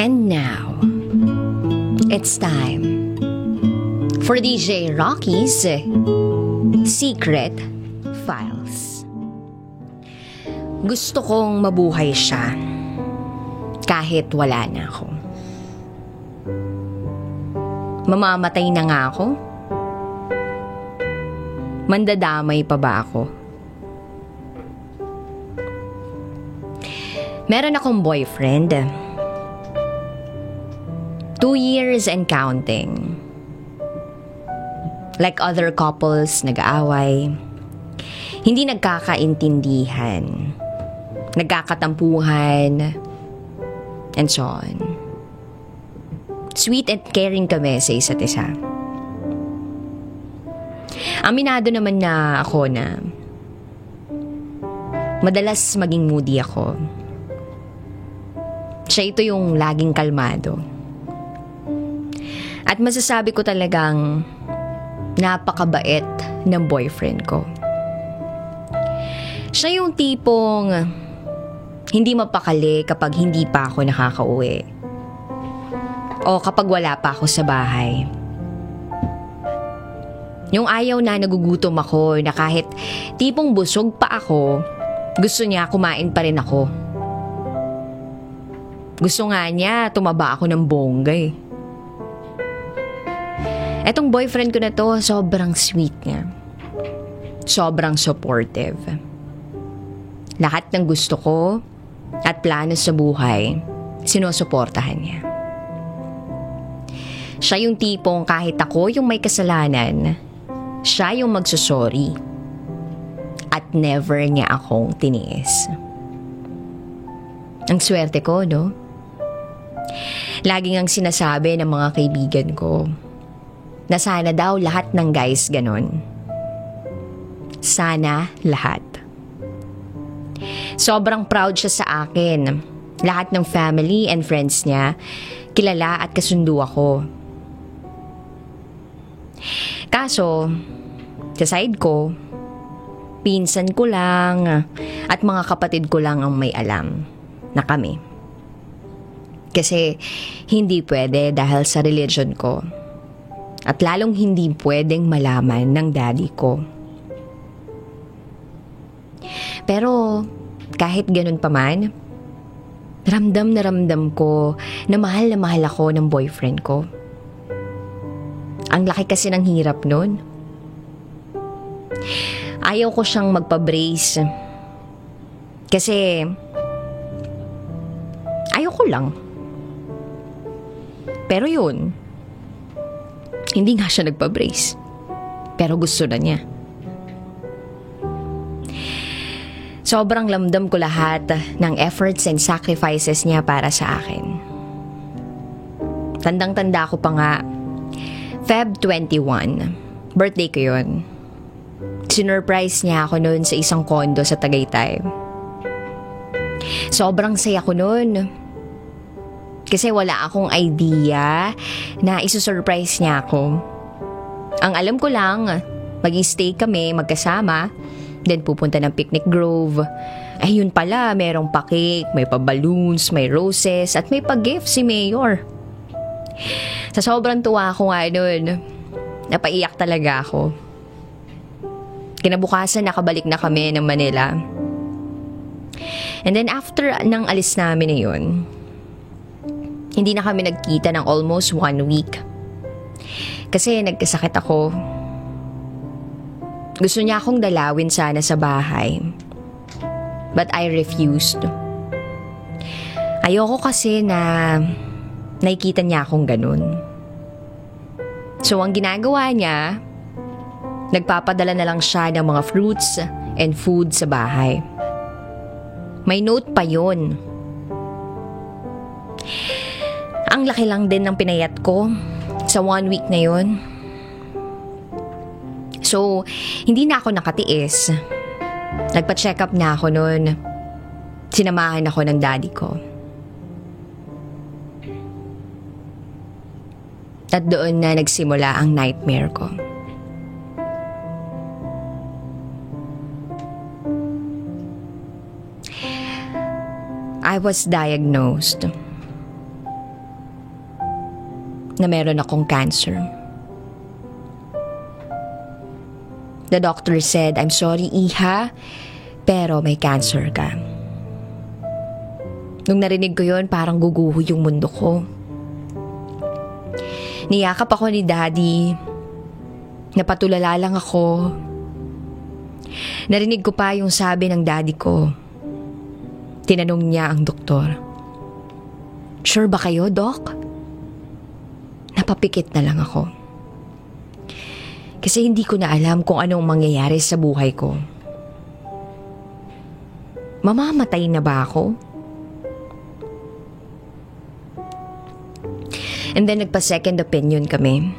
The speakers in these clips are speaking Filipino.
And now, it's time for DJ Rocky's Secret Files. Gusto kong mabuhay siya kahit wala na ako. Mamamatay na nga ako. Mandadamay pa ba ako? Meron akong boyfriend. Two years and counting. Like other couples, nag-aaway. Hindi nagkakaintindihan. Nagkakatampuhan. And so on. Sweet and caring kami sa isa't isa. Aminado naman na ako na madalas maging moody ako. Siya ito yung laging kalmado. At masasabi ko talagang napakabait ng boyfriend ko. Siya yung tipong hindi mapakali kapag hindi pa ako nakakauwi. O kapag wala pa ako sa bahay. Yung ayaw na nagugutom ako na kahit tipong busog pa ako, gusto niya kumain pa rin ako. Gusto nga niya, tumaba ako ng bongga eh. Etong boyfriend ko na to, sobrang sweet niya. Sobrang supportive. Lahat ng gusto ko at plano sa buhay, sinusuportahan niya. Siya yung tipong kahit ako yung may kasalanan, siya yung magsusorry. At never niya akong tiniis. Ang swerte ko, no? Laging ang sinasabi ng mga kaibigan ko na sana daw lahat ng guys ganon. Sana lahat. Sobrang proud siya sa akin. Lahat ng family and friends niya, kilala at kasundo ako. Kaso, sa side ko, pinsan ko lang at mga kapatid ko lang ang may alam na kami. Kasi hindi pwede dahil sa religion ko. At lalong hindi pwedeng malaman ng daddy ko. Pero kahit ganun pa man, ramdam na ramdam ko na mahal na mahal ako ng boyfriend ko. Ang laki kasi ng hirap nun. Ayaw ko siyang magpa-brace. Kasi ayaw ko lang. Pero yun, hindi nga siya nagpa-brace. Pero gusto na niya. Sobrang lamdam ko lahat ng efforts and sacrifices niya para sa akin. Tandang-tanda ko pa nga, Feb 21, birthday ko yun. Sinurprise niya ako noon sa isang kondo sa Tagaytay. Sobrang saya ko noon. Kasi wala akong idea na isusurprise niya ako. Ang alam ko lang, mag-stay kami magkasama Then pupunta ng picnic grove. Ay yun pala, merong pa-cake, may pa-balloons, may roses, at may pa-gift si Mayor. Sa sobrang tuwa ko nga nun, napaiyak talaga ako. Kinabukasan nakabalik na kami ng Manila. And then after nang alis namin na yun, hindi na kami nagkita ng almost one week. Kasi nagkasakit ako gusto niya akong dalawin sana sa bahay. But I refused. Ayoko kasi na nakikita niya akong ganun. So ang ginagawa niya, nagpapadala na lang siya ng mga fruits and food sa bahay. May note pa yon. Ang laki lang din ng pinayat ko sa one week na yon. So, hindi na ako nakatiis. Nagpa-check up na ako noon. Sinamahan ako ng daddy ko. At doon na nagsimula ang nightmare ko. I was diagnosed na meron akong cancer. The doctor said, I'm sorry, Iha, pero may cancer ka. Nung narinig ko yon parang guguho yung mundo ko. Niyakap ako ni Daddy. Napatulala lang ako. Narinig ko pa yung sabi ng daddy ko. Tinanong niya ang doktor. Sure ba kayo, Doc? Napapikit na lang ako. Kasi hindi ko na alam kung anong mangyayari sa buhay ko. Mamamatay na ba ako? And then nagpa-second opinion kami.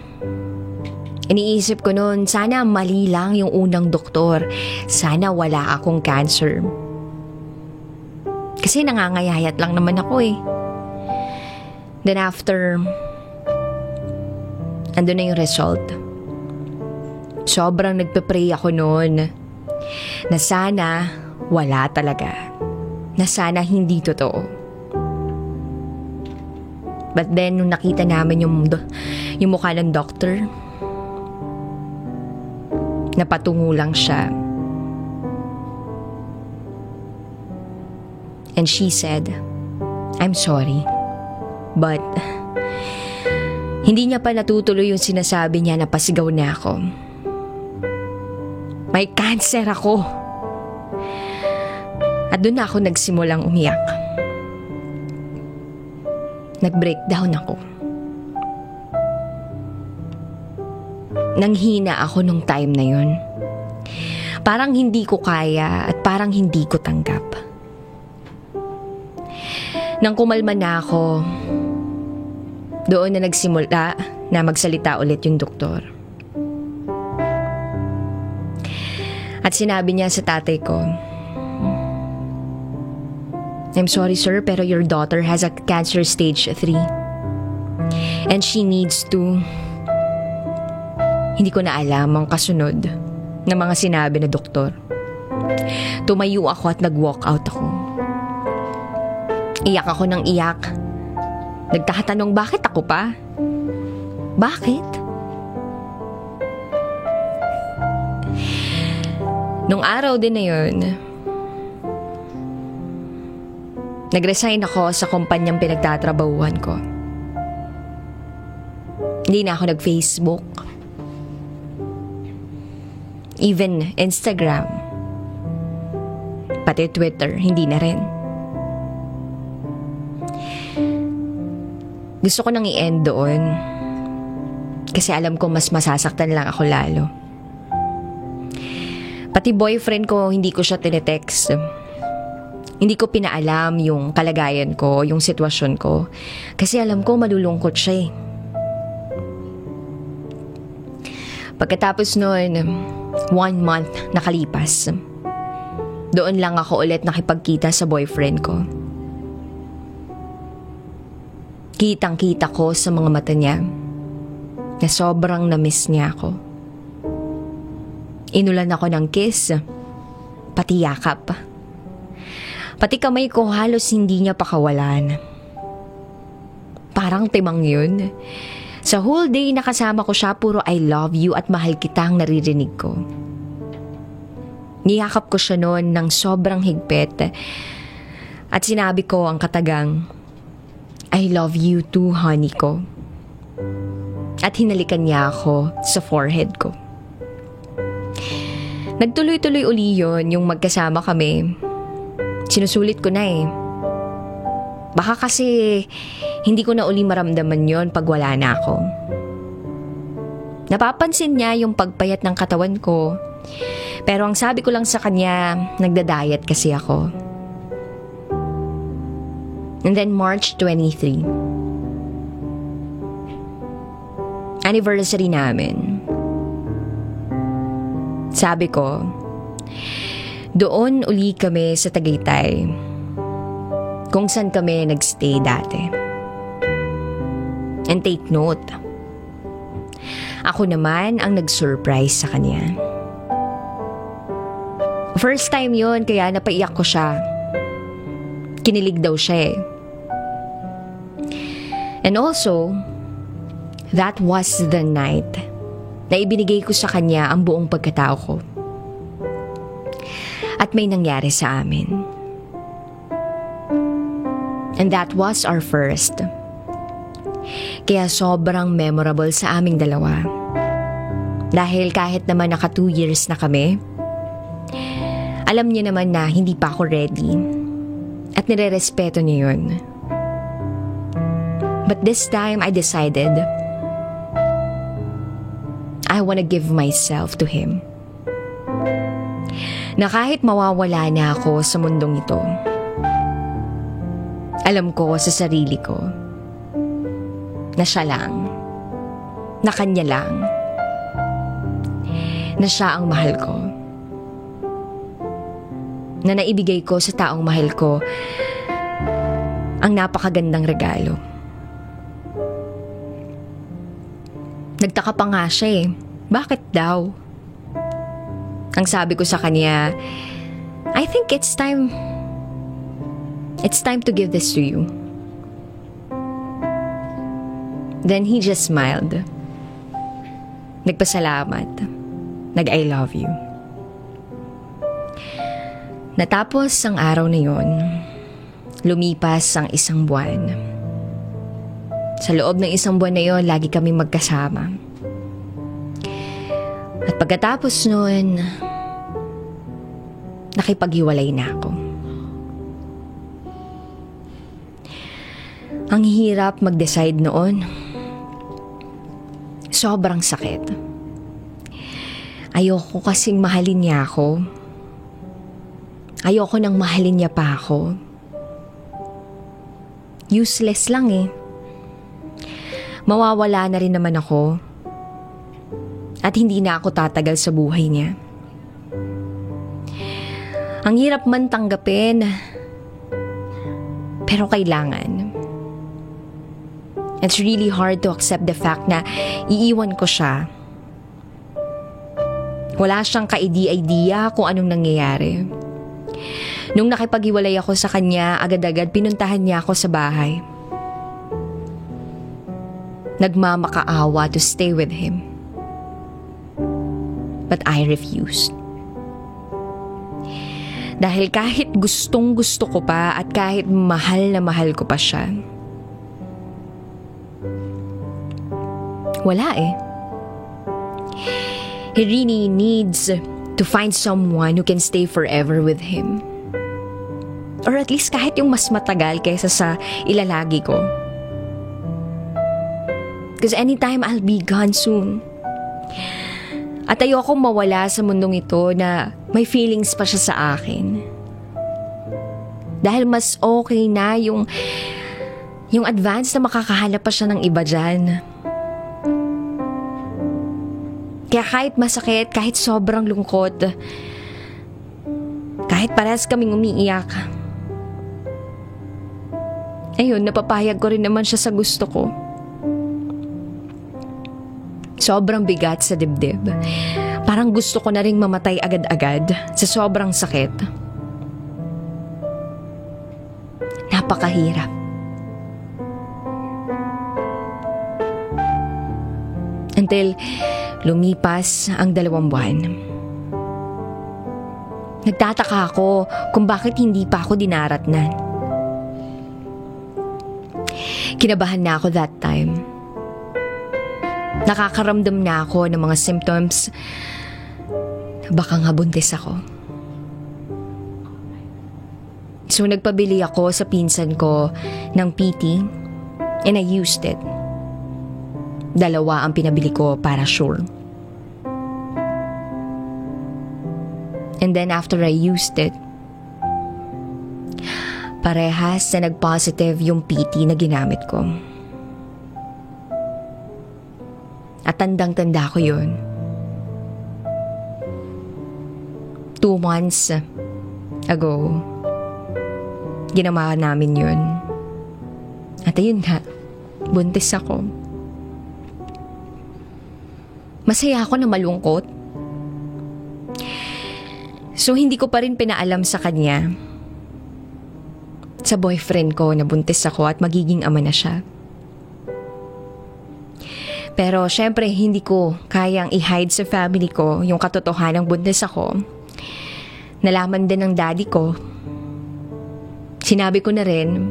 Iniisip ko noon, sana mali lang yung unang doktor. Sana wala akong cancer. Kasi nangangayayat lang naman ako eh. Then after, andun na yung result. Sobrang nagpe-pray ako noon na sana wala talaga. Na sana hindi totoo. But then, nung nakita namin yung, yung mukha ng doctor, napatungo lang siya. And she said, I'm sorry, but hindi niya pa natutuloy yung sinasabi niya na pasigaw na ako. May cancer ako. At doon ako nagsimulang umiyak. Nag-breakdown ako. Nanghina ako nung time na yun. Parang hindi ko kaya at parang hindi ko tanggap. Nang kumalma na ako, doon na nagsimula na magsalita ulit yung doktor. At sinabi niya sa tatay ko, I'm sorry sir pero your daughter has a cancer stage 3. And she needs to... Hindi ko na alam ang kasunod ng mga sinabi na doktor. Tumayo ako at nag-walk out ako. Iyak ako ng iyak. Nagtatanong bakit ako pa? Bakit? Nung araw din na yun, Nag-resign ako sa kumpanyang pinagtatrabahuhan ko. Hindi na ako nag-Facebook. Even Instagram. Pati Twitter, hindi na rin. Gusto ko nang i-end doon. Kasi alam ko mas masasaktan lang ako lalo. Pati boyfriend ko, hindi ko siya tinetext. Hindi ko pinaalam yung kalagayan ko, yung sitwasyon ko. Kasi alam ko malulungkot siya eh. Pagkatapos noon, one month nakalipas. Doon lang ako ulit nakipagkita sa boyfriend ko. Kitang kita ko sa mga mata niya na sobrang namiss niya ako. Inulan ako ng kiss, pati yakap. Pati kamay ko halos hindi niya pakawalan. Parang timang yun. Sa whole day nakasama ko siya puro I love you at mahal kita ang naririnig ko. Niyakap ko siya noon ng sobrang higpit at sinabi ko ang katagang, I love you too, honey ko. At hinalikan niya ako sa forehead ko. Nagtuloy-tuloy uli yon yung magkasama kami Sinusulit ko na eh. Baka kasi hindi ko na uli maramdaman yon pag wala na ako. Napapansin niya yung pagpayat ng katawan ko. Pero ang sabi ko lang sa kanya, nagda-diet kasi ako. And then March 23. Anniversary namin. Sabi ko, doon uli kami sa Tagaytay. Kung saan kami nagstay dati. And take note, ako naman ang nag-surprise sa kanya. First time yon kaya napaiyak ko siya. Kinilig daw siya eh. And also, That was the night na ibinigay ko sa kanya ang buong pagkatao ko. At may nangyari sa amin. And that was our first. Kaya sobrang memorable sa aming dalawa. Dahil kahit naman naka two years na kami, alam niya naman na hindi pa ako ready. At nire-respeto niya yun. But this time, I decided I wanna give myself to him. Na kahit mawawala na ako sa mundong ito, alam ko sa sarili ko na siya lang, na kanya lang, na siya ang mahal ko. Na naibigay ko sa taong mahal ko ang napakagandang regalo. Nagtaka pa nga siya eh. Bakit daw? Ang sabi ko sa kanya, I think it's time, it's time to give this to you. Then he just smiled. Nagpasalamat. Nag-I love you. Natapos ang araw na yon, lumipas ang isang buwan. Sa loob ng isang buwan na yon, lagi kami magkasama. At pagkatapos noon, nakipaghiwalay na ako. Ang hirap mag-decide noon. Sobrang sakit. Ayoko kasing mahalin niya ako. Ayoko nang mahalin niya pa ako. Useless lang eh. Mawawala na rin naman ako. At hindi na ako tatagal sa buhay niya. Ang hirap man tanggapin. Pero kailangan. It's really hard to accept the fact na iiwan ko siya. Wala siyang kaidi-idea kung anong nangyayari. Nung nakipag-iwalay ako sa kanya, agad-agad pinuntahan niya ako sa bahay. Nagmamakaawa to stay with him. But I refused. Dahil kahit gustong gusto ko pa at kahit mahal na mahal ko pa siya, wala eh. He really needs to find someone who can stay forever with him. Or at least kahit yung mas matagal kaysa sa ilalagi ko. Because anytime I'll be gone soon. At ayokong mawala sa mundong ito na may feelings pa siya sa akin. Dahil mas okay na yung yung advance na makakahanap pa siya ng iba dyan. Kaya kahit masakit, kahit sobrang lungkot, kahit parehas kaming umiiyak, ayun, napapayag ko rin naman siya sa gusto ko. Sobrang bigat sa dibdib. Parang gusto ko na ring mamatay agad-agad sa sobrang sakit. Napakahirap. Until lumipas ang dalawang buwan. Nagtataka ako kung bakit hindi pa ako dinaratnan. Kinabahan na ako that time. Nakakaramdam na ako ng mga symptoms. Baka nga buntis ako. So nagpabili ako sa pinsan ko ng PT and I used it. Dalawa ang pinabili ko para sure. And then after I used it, parehas na nag-positive yung PT na ginamit ko. At tandang-tanda ko yun. Two months ago, ginawa namin yun. At ayun nga, buntis ako. Masaya ako na malungkot. So hindi ko pa rin pinaalam sa kanya. Sa boyfriend ko na buntis ako at magiging ama na siya. Pero syempre hindi ko kayang i-hide sa family ko yung katotohanan ng buntis ako. Nalaman din ng daddy ko. Sinabi ko na rin.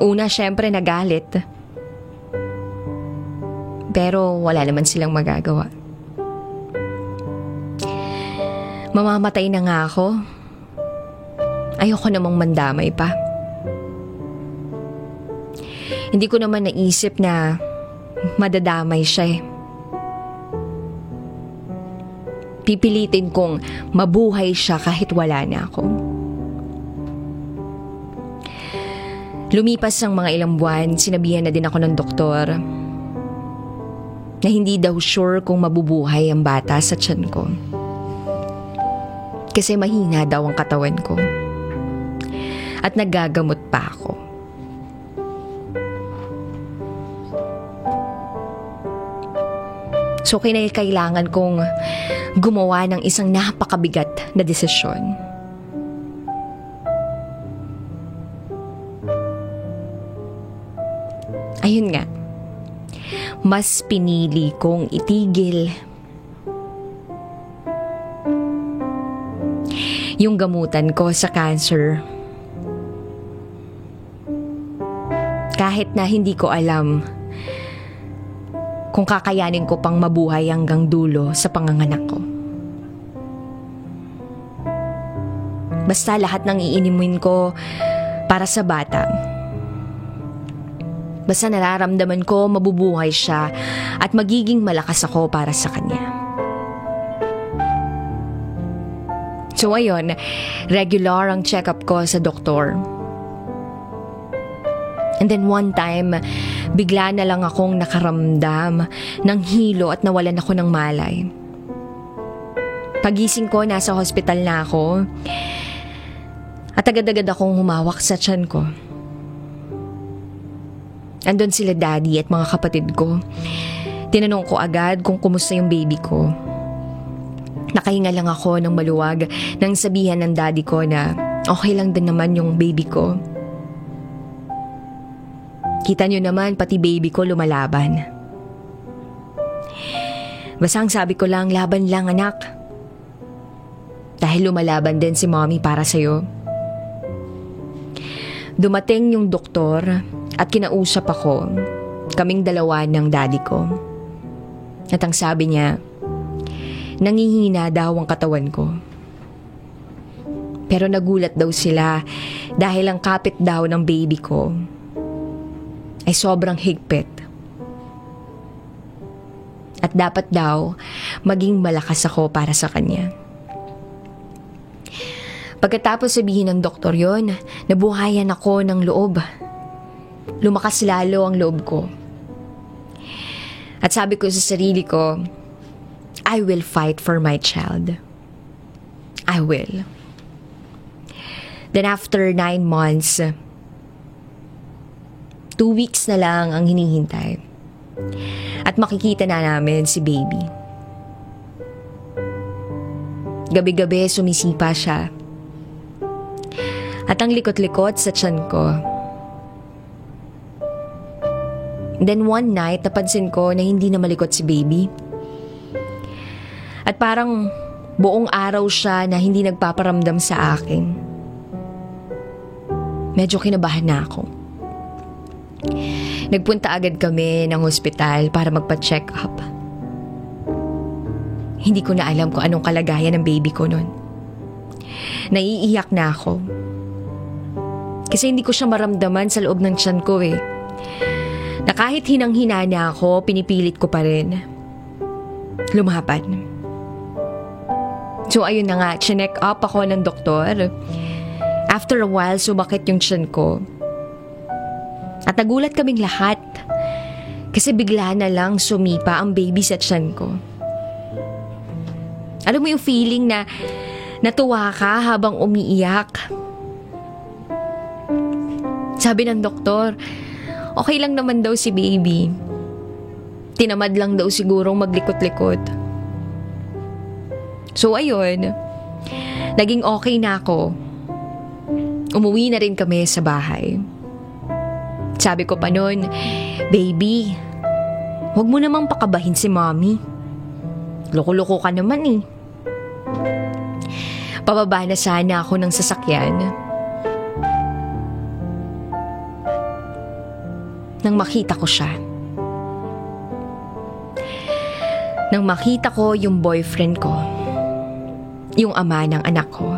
Una syempre nagalit. Pero wala naman silang magagawa. Mamamatay na nga ako. Ayoko namang mandamay pa. Hindi ko naman naisip na madadamay siya eh. Pipilitin kong mabuhay siya kahit wala na ako. Lumipas ang mga ilang buwan, sinabihan na din ako ng doktor na hindi daw sure kung mabubuhay ang bata sa tiyan ko. Kasi mahina daw ang katawan ko. At nagagamot pa ako. So kailangan kong gumawa ng isang napakabigat na desisyon. Ayun nga, mas pinili kong itigil yung gamutan ko sa cancer. Kahit na hindi ko alam kung kakayanin ko pang mabuhay hanggang dulo sa panganganak ko. Basta lahat ng iinimin ko para sa bata. Basta nararamdaman ko mabubuhay siya at magiging malakas ako para sa kanya. So ayun, regular ang check-up ko sa doktor. And then one time, bigla na lang akong nakaramdam ng hilo at nawalan ako ng malay. Pagising ko, nasa hospital na ako. At agad-agad akong humawak sa tiyan ko. Andun sila daddy at mga kapatid ko. Tinanong ko agad kung kumusta yung baby ko. Nakahinga lang ako ng maluwag nang sabihan ng daddy ko na okay lang din naman yung baby ko. Kita nyo naman pati baby ko lumalaban. Basta ang sabi ko lang, laban lang anak. Dahil lumalaban din si mommy para sa'yo. Dumating yung doktor at kinausap ako, kaming dalawa ng daddy ko. At ang sabi niya, nangihina daw ang katawan ko. Pero nagulat daw sila dahil ang kapit daw ng baby ko ay sobrang higpit. At dapat daw maging malakas ako para sa kanya. Pagkatapos sabihin ng doktor yon, nabuhayan ako ng loob. Lumakas lalo ang loob ko. At sabi ko sa sarili ko, I will fight for my child. I will. Then after nine months, two weeks na lang ang hinihintay. At makikita na namin si baby. Gabi-gabi sumisipa siya at ang likot-likot sa tiyan ko. Then one night, napansin ko na hindi na malikot si baby. At parang buong araw siya na hindi nagpaparamdam sa akin. Medyo kinabahan na ako. Nagpunta agad kami ng hospital para magpa-check up. Hindi ko na alam kung anong kalagayan ng baby ko noon. Naiiyak na ako. Kasi hindi ko siya maramdaman sa loob ng tiyan ko eh. Na kahit hinang-hina na ako, pinipilit ko pa rin. Lumaban. So ayun na nga, chinek up ako ng doktor. After a while, sumakit yung tiyan ko. At nagulat kaming lahat. Kasi bigla na lang sumipa ang baby sa tiyan ko. Alam mo yung feeling na natuwa ka habang umiiyak. Sabi ng doktor, okay lang naman daw si baby. Tinamad lang daw sigurong maglikot-likot. So ayun, naging okay na ako. Umuwi na rin kami sa bahay. Sabi ko pa noon, baby, Huwag mo namang pakabahin si mommy. Loko-loko ka naman eh. Pababa na sana ako ng sasakyan. Nang makita ko siya. Nang makita ko yung boyfriend ko. Yung ama ng anak ko.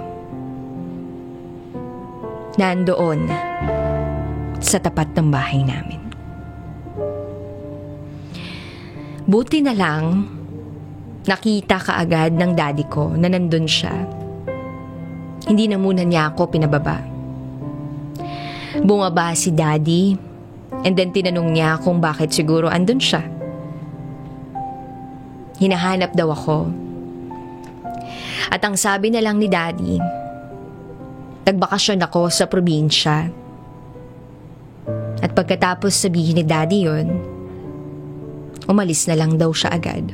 Nandoon sa tapat ng bahay namin. Buti na lang, nakita kaagad ng daddy ko na nandun siya. Hindi na muna niya ako pinababa. Bumaba si daddy and then tinanong niya kung bakit siguro andun siya. Hinahanap daw ako. At ang sabi na lang ni daddy, nagbakasyon ako sa probinsya. At pagkatapos sabihin ni daddy yon, umalis na lang daw siya agad.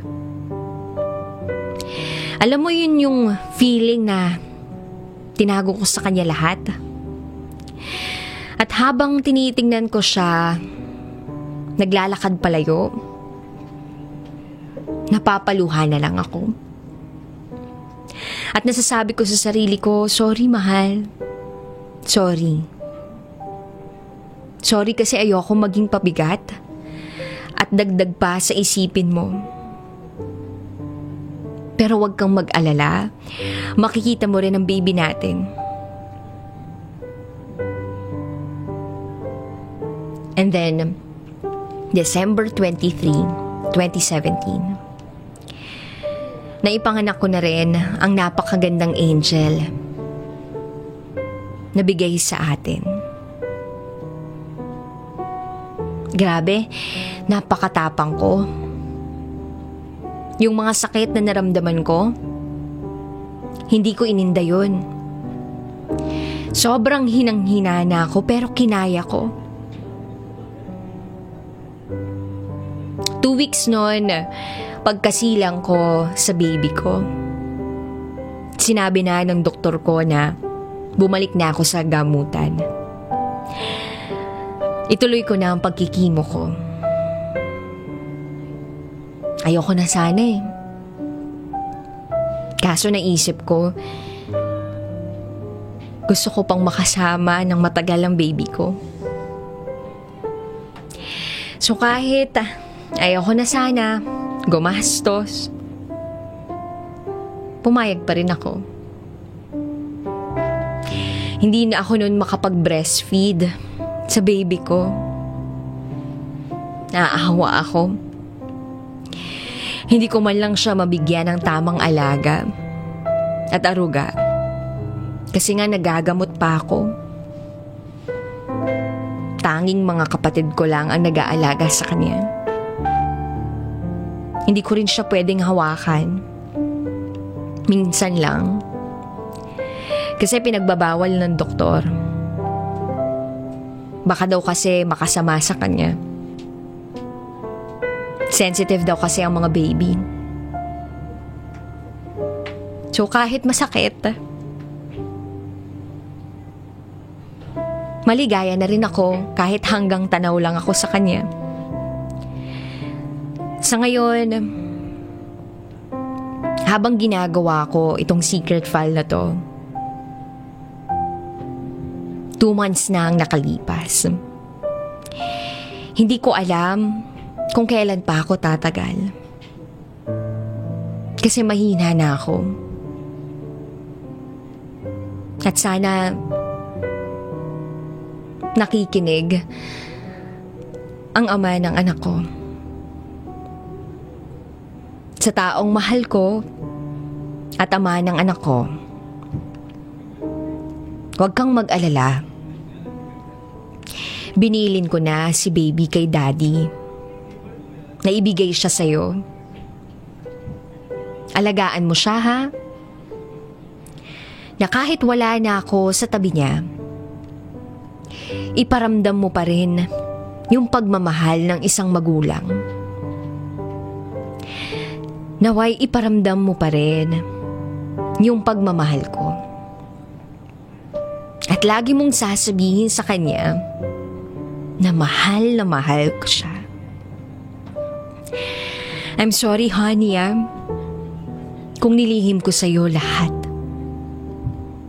Alam mo yun yung feeling na tinago ko sa kanya lahat. At habang tinitingnan ko siya, naglalakad palayo, napapaluha na lang ako. At nasasabi ko sa sarili ko, sorry mahal. Sorry. Sorry kasi ayoko maging pabigat at dagdag pa sa isipin mo. Pero wag kang mag-alala. Makikita mo rin ang baby natin. And then, December 23, 2017. Naipanganak ko na rin ang napakagandang angel na bigay sa atin. Grabe, napakatapang ko. Yung mga sakit na naramdaman ko, hindi ko ininda yun. Sobrang hinang-hina na ako pero kinaya ko. Two weeks noon, pagkasilang ko sa baby ko. Sinabi na ng doktor ko na bumalik na ako sa gamutan. Ituloy ko na ang pagkikimo ko. Ayoko na sana eh. Kaso naisip ko, gusto ko pang makasama ng matagal ang baby ko. So kahit ah, ayoko na sana, gumastos, pumayag pa rin ako. Hindi na ako noon makapag-breastfeed sa baby ko. Naaawa ako. Hindi ko man lang siya mabigyan ng tamang alaga at aruga. Kasi nga nagagamot pa ako. Tanging mga kapatid ko lang ang nag-aalaga sa kanya. Hindi ko rin siya pwedeng hawakan. Minsan lang. Kasi pinagbabawal ng doktor. Baka daw kasi makasama sa kanya. Sensitive daw kasi ang mga baby. So kahit masakit, maligaya na rin ako kahit hanggang tanaw lang ako sa kanya. Sa ngayon, habang ginagawa ko itong secret file na to, two months na ang nakalipas. Hindi ko alam kung kailan pa ako tatagal. Kasi mahina na ako. At sana nakikinig ang ama ng anak ko. Sa taong mahal ko at ama ng anak ko. Huwag kang mag-alala. Binilin ko na si baby kay daddy. Naibigay siya sa'yo. Alagaan mo siya ha? Na kahit wala na ako sa tabi niya, iparamdam mo pa rin yung pagmamahal ng isang magulang. Naway iparamdam mo pa rin yung pagmamahal ko. At lagi mong sasabihin sa kanya na mahal na mahal ko siya. I'm sorry, honey, ah. Kung nilihim ko sa'yo lahat.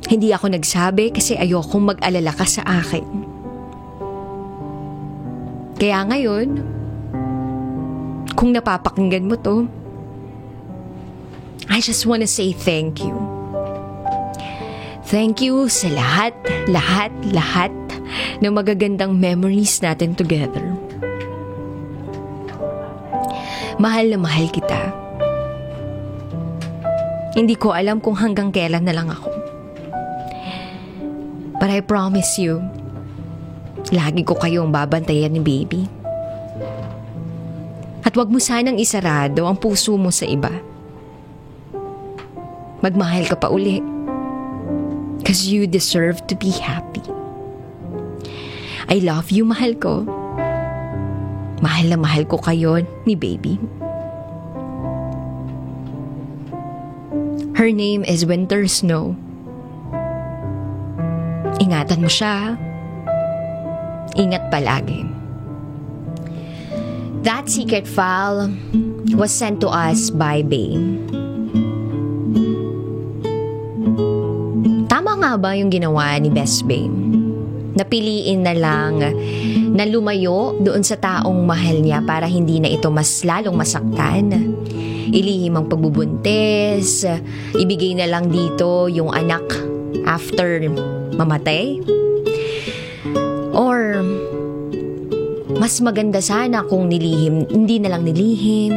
Hindi ako nagsabi kasi ayokong mag-alala ka sa akin. Kaya ngayon, kung napapakinggan mo to, I just wanna say thank you. Thank you sa lahat, lahat, lahat ng magagandang memories natin together. Mahal na mahal kita. Hindi ko alam kung hanggang kailan na lang ako. But I promise you, lagi ko kayong babantayan ni baby. At wag mo sanang isarado ang puso mo sa iba. Magmahal ka pa uli. Cause you deserve to be happy. I love you, mahal ko. Mahal na mahal ko kayo ni baby. Her name is Winter Snow. Ingatan mo siya. Ingat palagi. That secret file was sent to us by Bane. Tama nga ba yung ginawa ni Best Bane? Napiliin na lang na lumayo doon sa taong mahal niya para hindi na ito mas lalong masaktan. Ilihim ang pagbubuntis, ibigay na lang dito yung anak after mamatay. Or mas maganda sana kung nilihim, hindi na lang nilihim.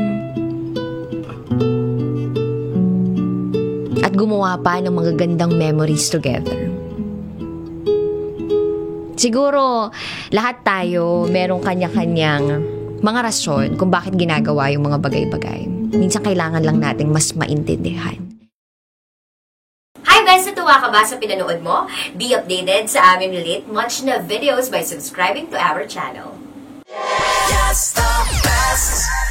At gumawa pa ng mga gandang memories together. Siguro, lahat tayo merong kanya-kanyang mga rason kung bakit ginagawa yung mga bagay-bagay. Minsan kailangan lang nating mas maintindihan. Hi guys! Natuwa ka ba sa pinanood mo? Be updated sa aming lit much na videos by subscribing to our channel. Just the best.